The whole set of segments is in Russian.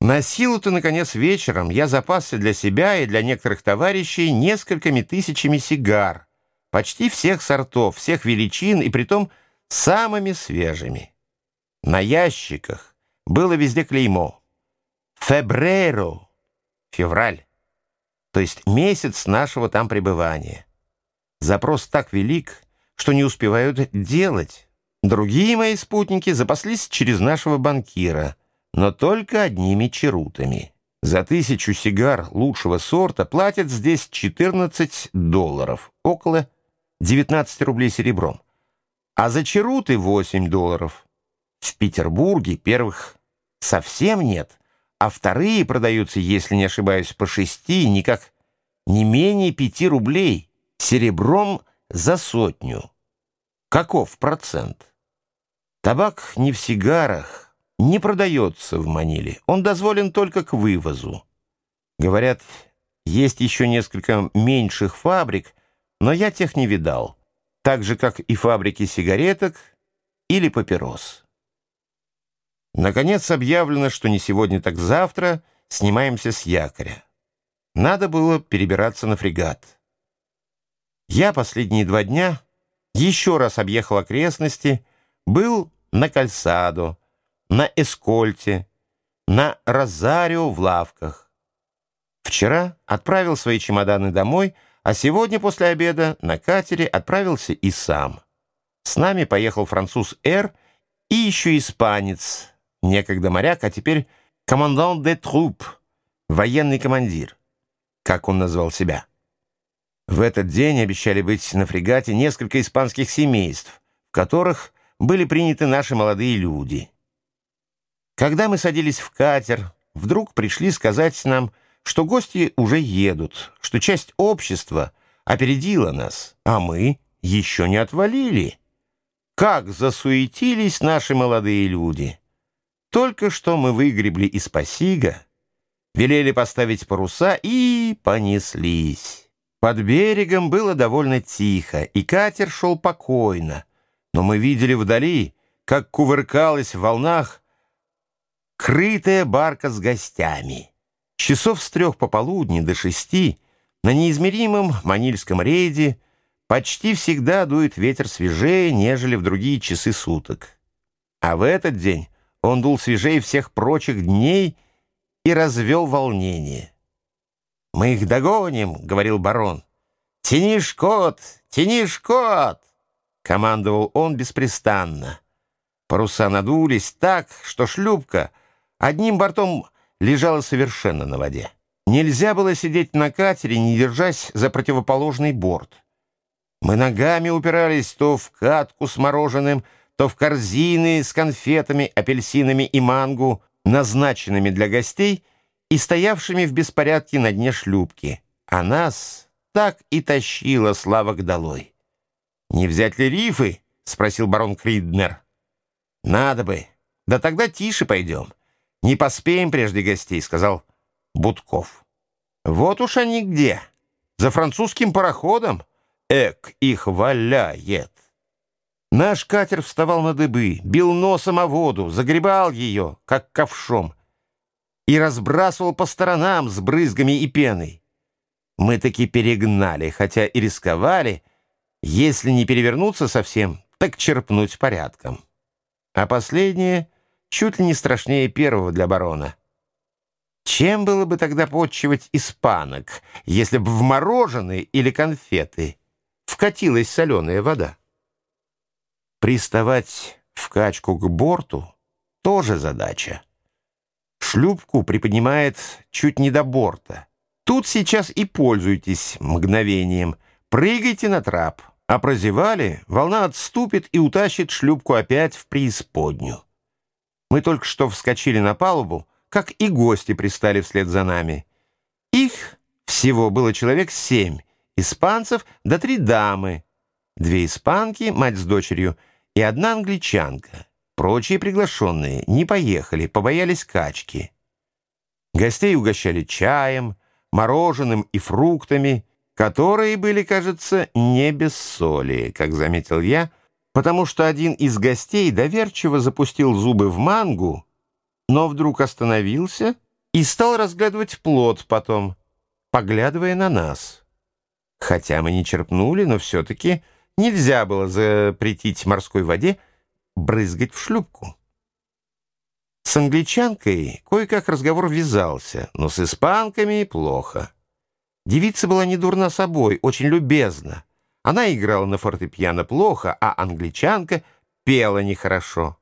На силу-то, наконец, вечером я запасся для себя и для некоторых товарищей несколькими тысячами сигар, почти всех сортов, всех величин и притом самыми свежими. На ящиках было везде клеймо «Фебреро» — февраль, то есть месяц нашего там пребывания. Запрос так велик, что не успевают делать. Другие мои спутники запаслись через нашего банкира — но только одними черутами. За тысячу сигар лучшего сорта платят здесь 14 долларов, около 19 рублей серебром, а за черуты 8 долларов. В Петербурге первых совсем нет, а вторые продаются, если не ошибаюсь, по шести, никак не менее пяти рублей, серебром за сотню. Каков процент? Табак не в сигарах, не продается в Маниле. Он дозволен только к вывозу. Говорят, есть еще несколько меньших фабрик, но я тех не видал, так же, как и фабрики сигареток или папирос. Наконец объявлено, что не сегодня, так завтра снимаемся с якоря. Надо было перебираться на фрегат. Я последние два дня еще раз объехал окрестности, был на Кальсадо, на Эскольте, на Розарио в лавках. Вчера отправил свои чемоданы домой, а сегодня после обеда на катере отправился и сам. С нами поехал француз Р и еще испанец, некогда моряк, а теперь командант де труп, военный командир, как он назвал себя. В этот день обещали быть на фрегате несколько испанских семейств, в которых были приняты наши молодые люди. Когда мы садились в катер, вдруг пришли сказать нам, что гости уже едут, что часть общества опередила нас, а мы еще не отвалили. Как засуетились наши молодые люди! Только что мы выгребли из Пасига, велели поставить паруса и понеслись. Под берегом было довольно тихо, и катер шел покойно, но мы видели вдали, как кувыркалась в волнах крытая барка с гостями. Часов с трех пополудни до шести на неизмеримом манильском рейде почти всегда дует ветер свежее, нежели в другие часы суток. А в этот день он дул свежее всех прочих дней и развел волнение. «Мы их догоним», — говорил барон. «Тяни шкот, тяни шкот!» — командовал он беспрестанно. Паруса надулись так, что шлюпка — Одним бортом лежала совершенно на воде. Нельзя было сидеть на катере, не держась за противоположный борт. Мы ногами упирались то в катку с мороженым, то в корзины с конфетами, апельсинами и мангу, назначенными для гостей и стоявшими в беспорядке на дне шлюпки. А нас так и тащила слава к долой. «Не взять ли рифы?» — спросил барон Криднер. «Надо бы. Да тогда тише пойдем». «Не поспеем прежде гостей», — сказал Будков. «Вот уж они где. За французским пароходом. Эк, их валяет». Наш катер вставал на дыбы, бил носом о воду, загребал ее, как ковшом, и разбрасывал по сторонам с брызгами и пеной. Мы таки перегнали, хотя и рисковали, если не перевернуться совсем, так черпнуть порядком. А последнее — чуть ли не страшнее первого для барона. Чем было бы тогда почивать испанок, если бы в мороженое или конфеты вкатилась соленая вода? Приставать в качку к борту — тоже задача. Шлюпку приподнимает чуть не до борта. Тут сейчас и пользуйтесь мгновением. Прыгайте на трап. А прозевали, волна отступит и утащит шлюпку опять в преисподнюю. Мы только что вскочили на палубу, как и гости пристали вслед за нами. Их всего было человек семь, испанцев да три дамы, две испанки, мать с дочерью, и одна англичанка. Прочие приглашенные не поехали, побоялись качки. Гостей угощали чаем, мороженым и фруктами, которые были, кажется, не без соли, как заметил я, потому что один из гостей доверчиво запустил зубы в мангу, но вдруг остановился и стал разглядывать плод потом, поглядывая на нас. Хотя мы не черпнули, но все-таки нельзя было запретить морской воде брызгать в шлюпку. С англичанкой кое-как разговор ввязался, но с испанками плохо. Девица была не дурна собой, очень любезна. Она играла на фортепиано плохо, а англичанка пела нехорошо.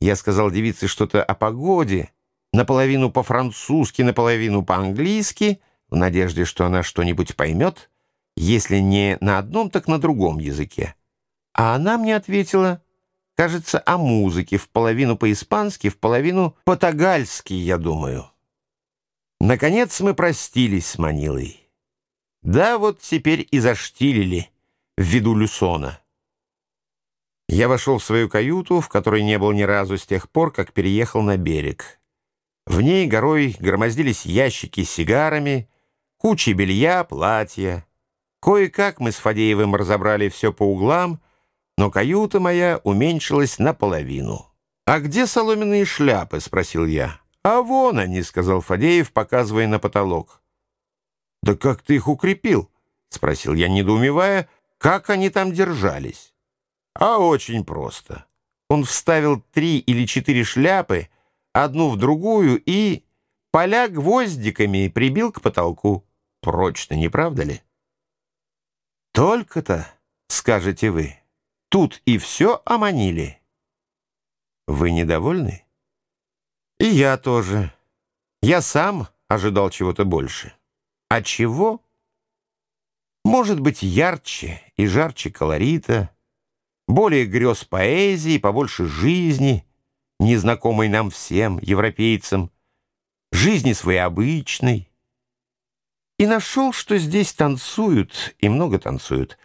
Я сказал девице что-то о погоде, наполовину по-французски, наполовину по-английски, в надежде, что она что-нибудь поймет, если не на одном, так на другом языке. А она мне ответила, кажется, о музыке, в половину по-испански, в половину по-тагальски, я думаю. Наконец мы простились с Манилой. Да, вот теперь и заштилили виду Люсона. Я вошел в свою каюту, в которой не был ни разу с тех пор, как переехал на берег. В ней горой громоздились ящики с сигарами, кучи белья, платья. Кое-как мы с Фадеевым разобрали все по углам, но каюта моя уменьшилась наполовину. «А где соломенные шляпы?» — спросил я. «А вон они», — сказал Фадеев, показывая на потолок. «Да как ты их укрепил?» — спросил я, недоумевая, как они там держались. «А очень просто. Он вставил три или четыре шляпы, одну в другую, и, поля гвоздиками, прибил к потолку. Прочно, не правда ли?» «Только-то, — скажете вы, — тут и все оманили». «Вы недовольны?» «И я тоже. Я сам ожидал чего-то больше». А чего? Может быть, ярче и жарче колорита, более грез поэзии, побольше жизни, незнакомой нам всем, европейцам, жизни своей обычной. И нашел, что здесь танцуют, и много танцуют,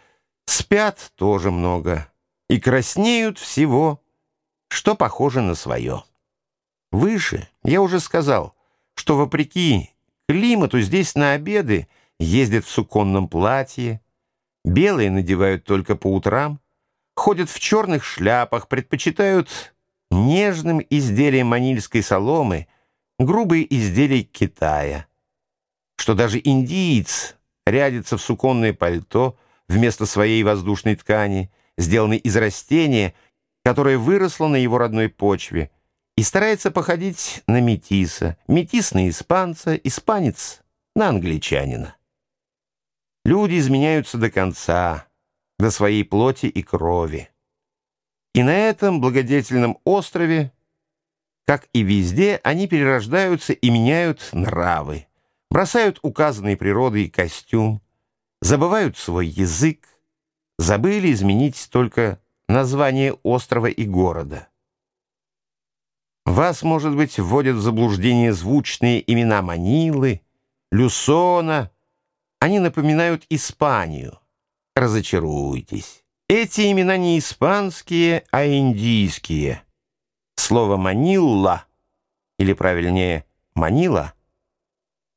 спят тоже много, и краснеют всего, что похоже на свое. Выше я уже сказал, что вопреки климату здесь на обеды ездят в суконном платье, белые надевают только по утрам, ходят в черных шляпах, предпочитают нежным изделиям манильской соломы грубые изделия Китая, что даже индиец рядится в суконное пальто вместо своей воздушной ткани, сделанной из растения, которое выросло на его родной почве — и старается походить на метиса, метис на испанца, испанец на англичанина. Люди изменяются до конца, до своей плоти и крови. И на этом благодетельном острове, как и везде, они перерождаются и меняют нравы, бросают указанный природой костюм, забывают свой язык, забыли изменить только название острова и города. Вас, может быть, вводят в заблуждение звучные имена Манилы, Люсона. Они напоминают Испанию. Разочаруйтесь. Эти имена не испанские, а индийские. Слово «манилла», или правильнее «манила»,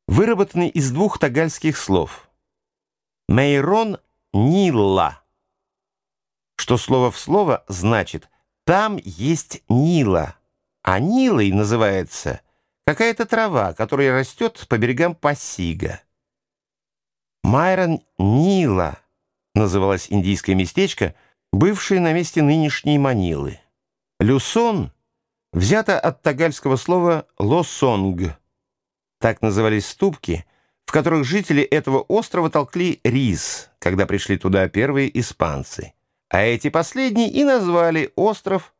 выработаны из двух тагальских слов. «Мейрон Нилла», что слово в слово значит «там есть Нила». А Нилой называется какая-то трава, которая растет по берегам Пасига. Майрон Нила называлось индийское местечко, бывшее на месте нынешней Манилы. Люсон взято от тагальского слова «лосонг». Так назывались ступки, в которых жители этого острова толкли рис, когда пришли туда первые испанцы. А эти последние и назвали остров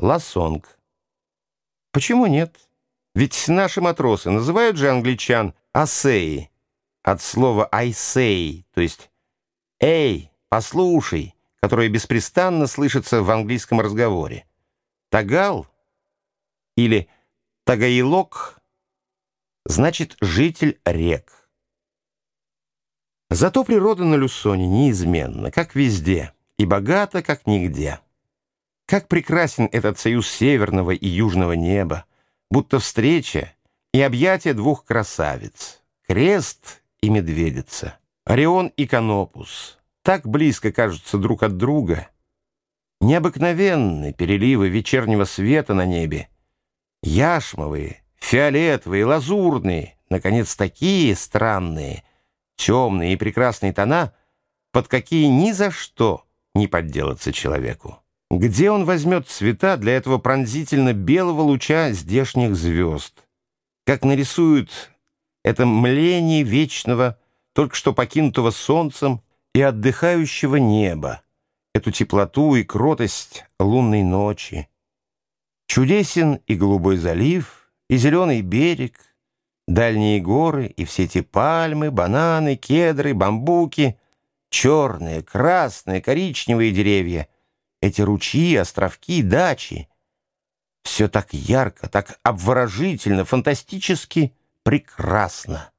Лосонг. Почему нет? Ведь наши матросы называют же англичан «асеи» от слова «I say», то есть «эй, послушай», которое беспрестанно слышится в английском разговоре. Тагал или Тагаилок значит «житель рек». Зато природа на Люсоне неизменна, как везде, и богата, как нигде. Как прекрасен этот союз северного и южного неба, будто встреча и объятие двух красавиц — крест и медведица, Орион и Канопус, так близко кажутся друг от друга. Необыкновенные переливы вечернего света на небе, яшмовые, фиолетовые, лазурные, наконец, такие странные, темные и прекрасные тона, под какие ни за что не подделаться человеку. Где он возьмет цвета для этого пронзительно белого луча здешних звезд? Как нарисуют это мление вечного, только что покинутого солнцем и отдыхающего неба, эту теплоту и кротость лунной ночи. Чудесен и голубой залив, и зеленый берег, дальние горы, и все эти пальмы, бананы, кедры, бамбуки, черные, красные, коричневые деревья, эти ручьи, островки, дачи. Все так ярко, так обворожительно, фантастически прекрасно.